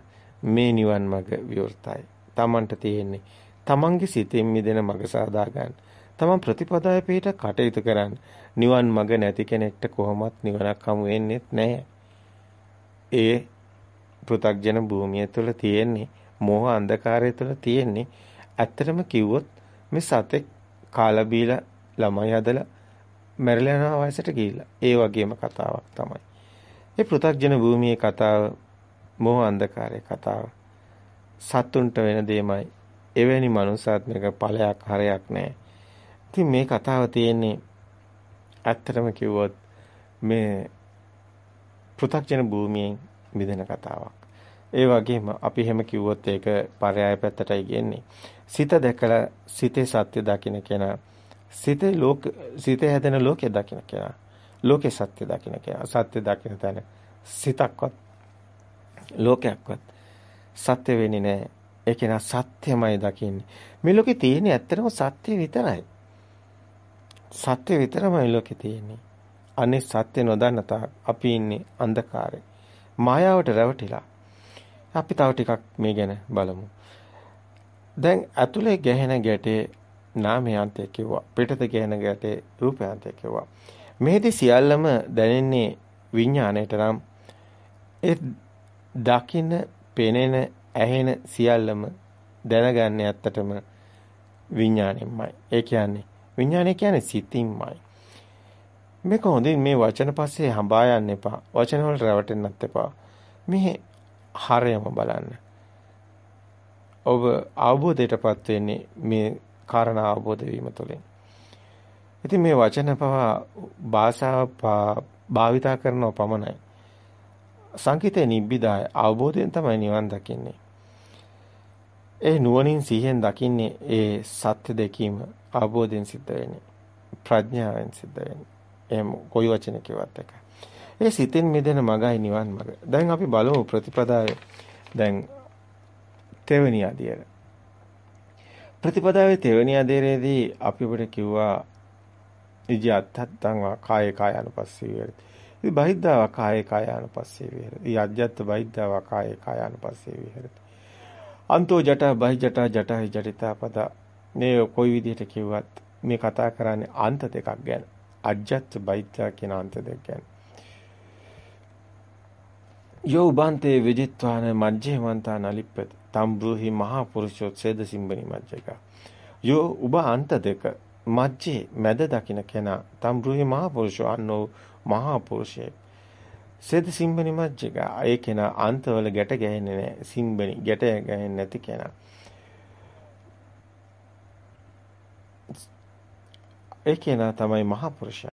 මේ නිවන් මඟ විවෘතයි. Tamanට තියෙන්නේ තමන්ගේ සිතෙන් මිදෙන මඟ සාදා ගන්න. තමන් ප්‍රතිපදාවේ පිට කටයුතු කරන්න. නිවන් මඟ නැති කෙනෙක්ට කොහොමත් නිවනක් හමු වෙන්නේ නැහැ. ඒ පෘථග්ජන භූමිය තුළ තියෙන්නේ මෝහ අන්ධකාරය තුළ තියෙන්නේ ඇත්තටම කිව්වොත් මේ සතෙක් කාලා බීලා ළමයි හදලා මැරිලා යන වයසට ගිහිල්ලා. ඒ වගේම කතාවක් තමයි. ඒ පෘථග්ජන භූමියේ කතාව මෝහ අන්ධකාරයේ කතාව. සතුන්ට වෙන දෙයමයි. එවැනි මනුස්සාත්මක ඵලයක් හරයක් නැහැ. ඉතින් මේ කතාව තියෙන්නේ ඇත්තටම කිව්වොත් මේ පෘථග්ජන භූමියෙන් මිදෙන කතාවක්. ඒ වගේම අපි එහෙම කිව්වොත් ඒක පරයය පැත්තටයි ගෙන්නේ. සිත දැකලා සිතේ සත්‍ය දකින්න කෙනා සිතේ ලෝක සිතේ හැදෙන ලෝකේ දකින්න කෙනා ලෝකේ සත්‍ය දකින්න කෙනා සත්‍ය දකින්න තැන සිතක්වත් ලෝකයක්වත් සත්‍ය වෙන්නේ නැහැ. ඒ කෙනා සත්‍යමයි දකින්නේ. මේ ලෝකේ තියෙන්නේ ඇත්තටම සත්‍ය විතරයි. සත්‍ය විතරමයි ලෝකේ තියෙන්නේ. අනේ සත්‍ය නොදන්න තාක් අපි ඉන්නේ අන්ධකාරේ. මායාවට රැවටිලා. අපි තව ටිකක් මේ ගැන බලමු. දැන් ඇතුලේ ගැහෙන ගැටේ නාමයන්තය කිව්වා. පිටත ගැහෙන ගැටේ රූපයන්තය කිව්වා. මේදී සියල්ලම දැනෙන්නේ විඥාණයට නම් ඒ දකින්න, පෙනෙන, ඇහෙන සියල්ලම දැනගන්නේ ඇත්තටම විඥාණයෙන්මයි. ඒ කියන්නේ විඥානය කියන්නේ සිතින්මයි. මේක හොඳින් මේ වචන පස්සේ හඹා යන්න එපා. වචන වලට රැවටෙන්නත් එපා. මේ හරයම බලන්න. ඔබ අවබෝධයටපත් වෙන්නේ මේ කාරණා අවබෝධ වීම තුළින්. ඉතින් මේ වචන පවා භාෂාව භාවිතා කරනව පමණයි. සංකිතේ නිබ්බිදාය අවබෝධයෙන් තමයි නිවන් දකින්නේ. ඒ නුවණින් සිහියෙන් දකින්නේ ඒ සත්‍ය දැකීම අවබෝධයෙන් සිද්ධ වෙන්නේ. ප්‍රඥාවෙන් සිද්ධ වෙන්නේ. එහෙම කොයි වචන කිව්වත් එකයි. ඒ සිතෙන් මිදෙන මගයි නිවන් මග. දැන් අපි බලමු ප්‍රතිපදාවේ දැන් තෙවෙනි අධ්‍යයන. ප්‍රතිපදාවේ තෙවෙනි අධ්‍යයනයේදී අපි ඔබට කිව්වා ඉජ්ජත්තං කාය කායනුපස්සී වේරති. ඉතින් බහිද්ධා කාය කායනුපස්සී වේරති. යජ්ජත් බහිද්ධා කාය කායනුපස්සී වේරති. අන්තෝ ජටා බහි ජටා ජටාහි ජටිතා පද මේ කොයි විදිහට කිව්වත් මේ කතා කරන්නේ අන්ත දෙකක් ගැන. අජ්ජත් බහිද්ධා කියන අන්ත දෙක ගැන. යෝ උබන්තේ විජිත්වාන මජ්ජේ මන්තා නලිප්පති තම් බ්‍රූහි මහා පුරුෂෝත්සේද සිම්බනි මජ්ජක. යෝ උබ අන්ත දෙක මජ්ජේ මැද දකින්න කෙනා තම් බ්‍රූහි මහා පුරුෂෝ අන්නෝ මහා පුරුෂේ සේද සිම්බනි මජ්ජක ඒ කෙනා අන්තවල ගැට ගැහෙන්නේ නැහැ සිම්බනි ගැට ගැහෙන්නේ නැති කෙනා. ඒ කෙනා තමයි මහා පුරුෂයා